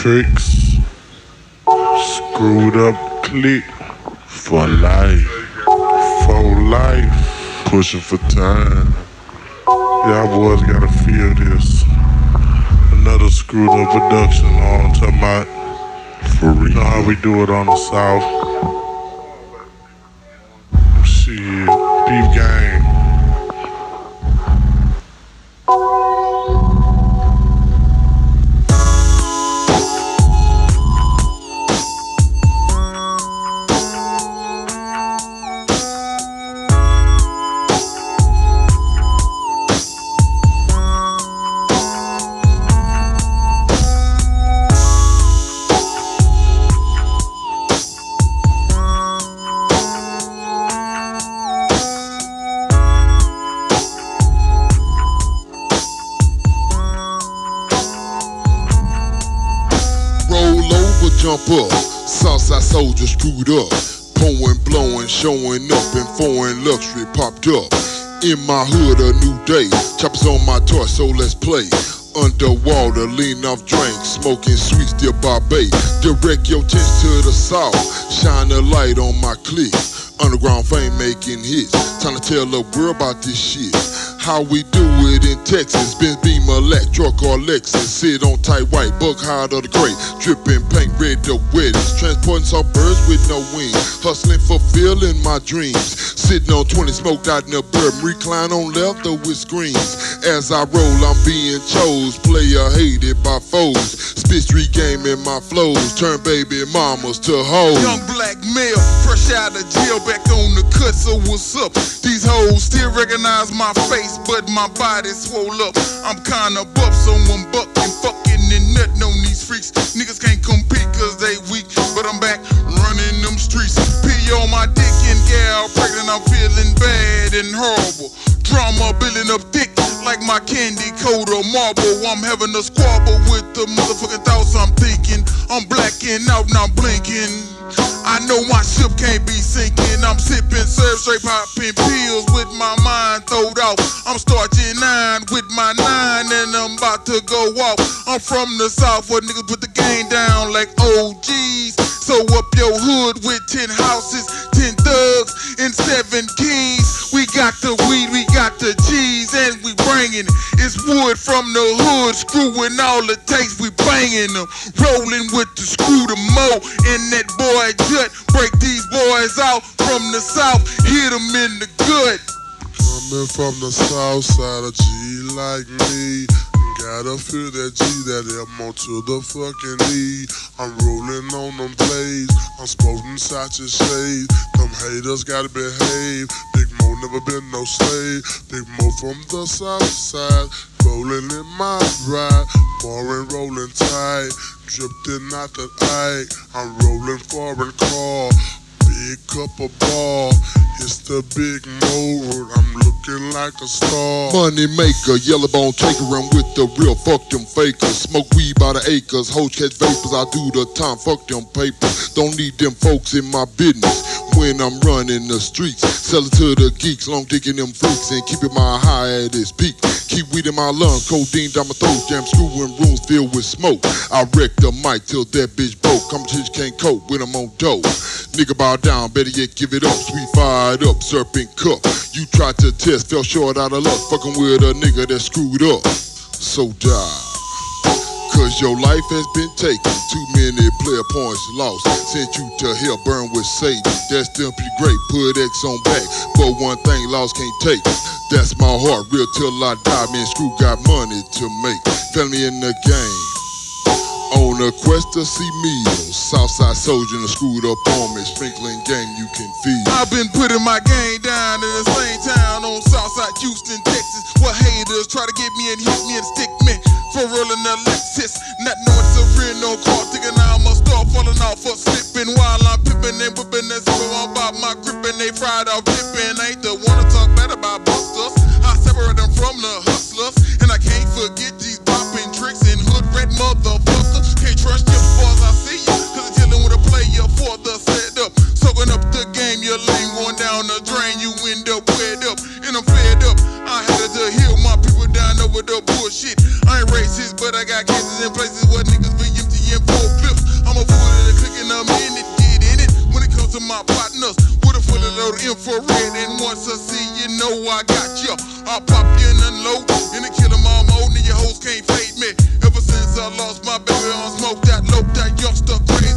tricks. Screwed up click for life. For life. Pushing for time. Y'all boys gotta feel this. Another screwed up production on talking about for real. You know how we do it on the south. Up. Southside soldiers screwed up. Pouring, blowing, showing up, and foreign luxury popped up. In my hood, a new day. Choppers on my torch, so let's play. Underwater, lean off drink, smoking sweet still Bombay. Direct your attention to the south, shine a light on my clique. Underground fame making hits, trying to tell the world about this shit. How we do it in Texas, Benz Beamer, Lack, truck or Lexus. Sit on tight white, buck hide of the gray. dripping paint red the wettest. Transporting soft birds with no wings, hustling, fulfilling my dreams. Sitting on 20, smoked out in the bourbon, recline on leather with screens. As I roll, I'm being chose, player hated by foes. Spit street game in my flows, turn baby mamas to hoes. Young black male, fresh out of jail, back on the cut, so what's up? These hoes still recognize my face, but my body swole up. I'm kinda buff, so I'm bucking, fucking and nutting on these freaks. Niggas can't compete cause they weak, but I'm back running them streets. P on my dick and gal pregnant, I'm feeling bad and horrible. Drama building up thick like my candy coat or marble. I'm having a squabble with the motherfucking thoughts I'm thinking. I'm blacking out, now blinking. I know my ship can't be sinking. I'm sipping serve straight popping pills with my mind throwed off. I'm starting nine with my nine and I'm about to go off. I'm from the south where niggas put the game down like OGs. So up your hood with 10 houses, 10 thugs, and 7 from the hood, screwing all it takes, we banging them. Rolling with the screw the mo, and that boy Jut. Break these boys out from the south, hit them in the gut. Coming from the south side, a G like me. Gotta feel that G, that M to the fucking E. I'm rolling on them blades, I'm sporting such a shade. Them haters gotta behave. Big Mo never been no slave. Big Mo from the south side, rolling in my ride. Foreign rolling tight, dripped in out the eye. I'm rolling foreign car. Big cup of ball, it's the big mold. Like a star. Money maker, yellow bone taker, I'm with the real, fuck them fakers. Smoke weed by the acres, hoes catch vapors, I do the time, fuck them papers. Don't need them folks in my business when I'm running the streets. Sell it to the geeks, long dicking them freaks, and keeping my high at its peak. Keep weed in my lungs, codeine down my throat, jam screwing rooms filled with smoke. I wreck the mic till that bitch broke. Competition can't cope when I'm on dope. Nigga bow down, better yet give it up. Sweet fired up, serpent cup. You tried to test, fell short out of luck. Fucking with a nigga that screwed up. So die. Cause your life has been taken. Too many player points lost. Sent you to hell, burn with Satan. That's simply great. Put X on back. But one thing lost can't take. That's my heart, real till I die. Man, screw got money to make. Family in the game. On a quest to see meals. Southside soldier and screwed up on me. Sprinkling game you can feed. I've been putting my game down in the same town on Southside Houston, Texas. Where haters try to get me and hit me and stick me for rolling the Lexus. And I'm fed up. I had to heal my people down over the bullshit. I ain't racist, but I got cases in places where niggas be empty and full clips. I'm a fool clicking a minute, get in it. When it comes to my partners, with a fully loaded infrared. And once I see you know I got you, I'll pop you and unload. In the kill 'em all mode, and your hoes can't fade me. Ever since I lost my baby on smoke that low, that youngster crazy.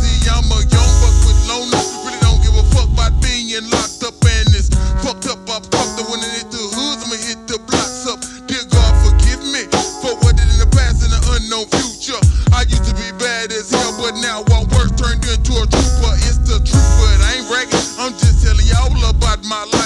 Turned into a trooper. It's the truth, but I ain't bragging. I'm just telling y'all about my lifestyle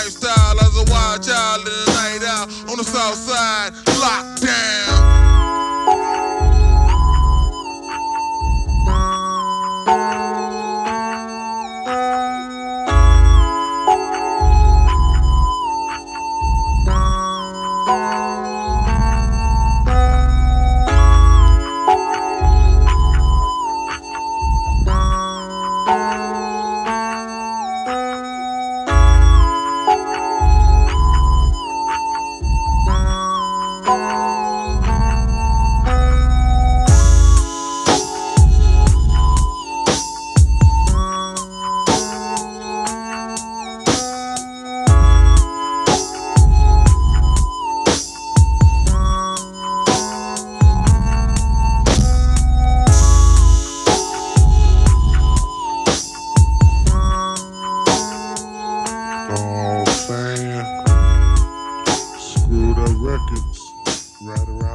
Right around.